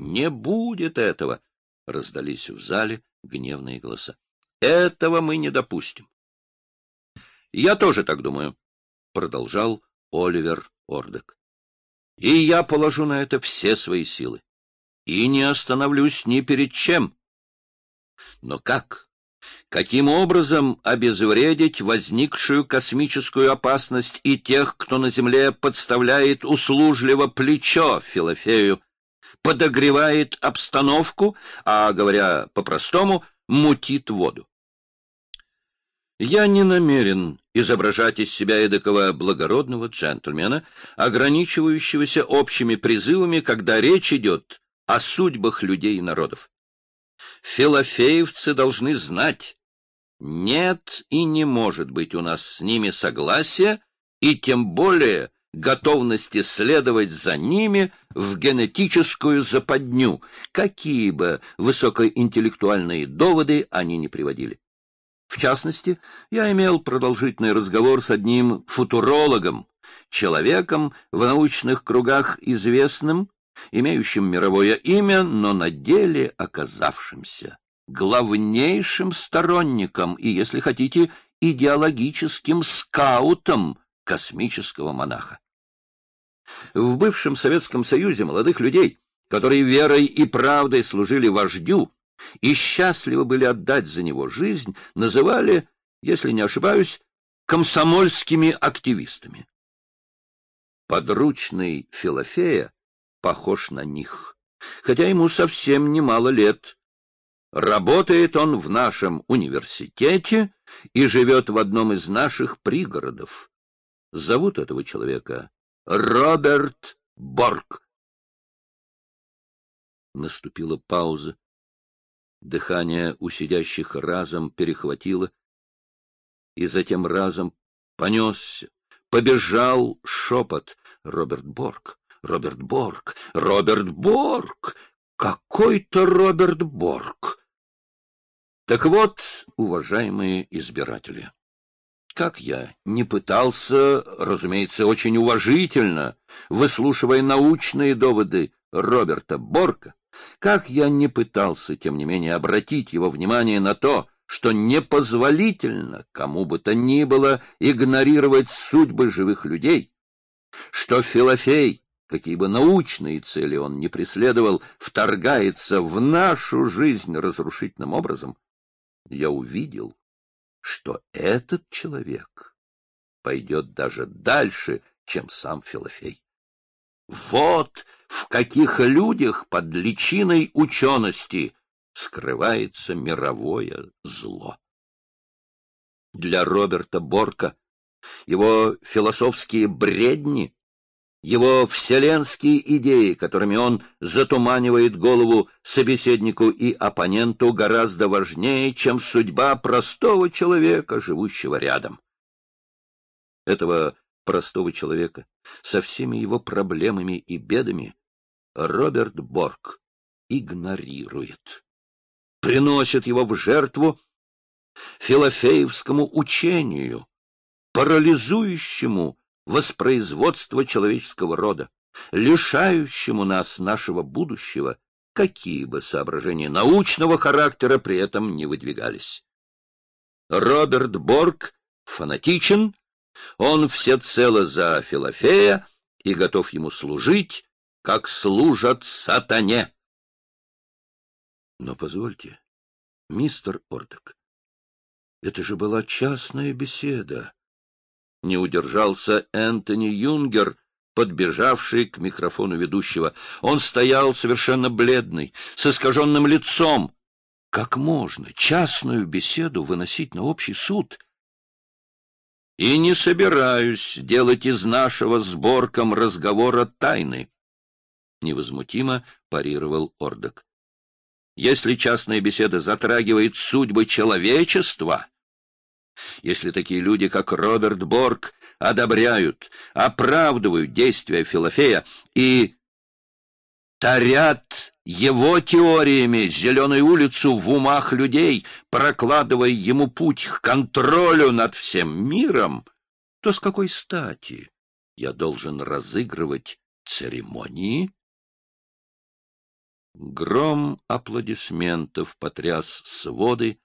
Не будет этого! — раздались в зале гневные голоса. — Этого мы не допустим. — Я тоже так думаю, — продолжал Оливер Ордек. — И я положу на это все свои силы. И не остановлюсь ни перед чем. Но как? Каким образом обезвредить возникшую космическую опасность и тех, кто на Земле подставляет услужливо плечо Филофею, подогревает обстановку, а, говоря по-простому, мутит воду? Я не намерен изображать из себя эдакого благородного джентльмена, ограничивающегося общими призывами, когда речь идет о судьбах людей и народов. Филофеевцы должны знать, нет и не может быть у нас с ними согласия, и тем более готовности следовать за ними в генетическую западню, какие бы высокоинтеллектуальные доводы они не приводили. В частности, я имел продолжительный разговор с одним футурологом, человеком в научных кругах известным, имеющим мировое имя, но на деле оказавшимся главнейшим сторонником и, если хотите, идеологическим скаутом космического монаха. В бывшем Советском Союзе молодых людей, которые верой и правдой служили вождю, и счастливы были отдать за него жизнь, называли, если не ошибаюсь, комсомольскими активистами. Подручный Филофея похож на них, хотя ему совсем немало лет. Работает он в нашем университете и живет в одном из наших пригородов. Зовут этого человека Роберт Борг. Наступила пауза. Дыхание у сидящих разом перехватило, и затем разом понесся, побежал шепот Роберт Борг, Роберт Борг, Роберт Борг, какой-то Роберт Борг. Так вот, уважаемые избиратели, как я не пытался, разумеется, очень уважительно, выслушивая научные доводы Роберта Борка, как я не пытался, тем не менее, обратить его внимание на то, что непозволительно кому бы то ни было игнорировать судьбы живых людей, что Филофей, какие бы научные цели он ни преследовал, вторгается в нашу жизнь разрушительным образом, я увидел, что этот человек пойдет даже дальше, чем сам Филофей. Вот в каких людях под личиной учености скрывается мировое зло. Для Роберта Борка его философские бредни, его вселенские идеи, которыми он затуманивает голову собеседнику и оппоненту, гораздо важнее, чем судьба простого человека, живущего рядом. Этого простого человека, со всеми его проблемами и бедами, Роберт Борг игнорирует. Приносит его в жертву филофеевскому учению, парализующему воспроизводство человеческого рода, лишающему нас нашего будущего, какие бы соображения научного характера при этом не выдвигались. Роберт Борг фанатичен, он всецело за Филофея и готов ему служить, как служат сатане. Но позвольте, мистер Ордек, это же была частная беседа. Не удержался Энтони Юнгер, подбежавший к микрофону ведущего. Он стоял совершенно бледный, с искаженным лицом. Как можно частную беседу выносить на общий суд — и не собираюсь делать из нашего сборком разговора тайны, — невозмутимо парировал Ордок. Если частная беседа затрагивает судьбы человечества, если такие люди, как Роберт Борг, одобряют, оправдывают действия Филофея и тарят его теориями зеленую улицу в умах людей, прокладывая ему путь к контролю над всем миром, то с какой стати я должен разыгрывать церемонии? Гром аплодисментов потряс своды,